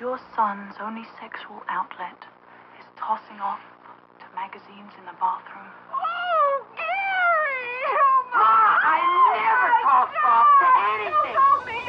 your son's only sexual outlet is tossing off to magazines in the bathroom. Oh, Gary! Ma, ah, I never tossed off to anything.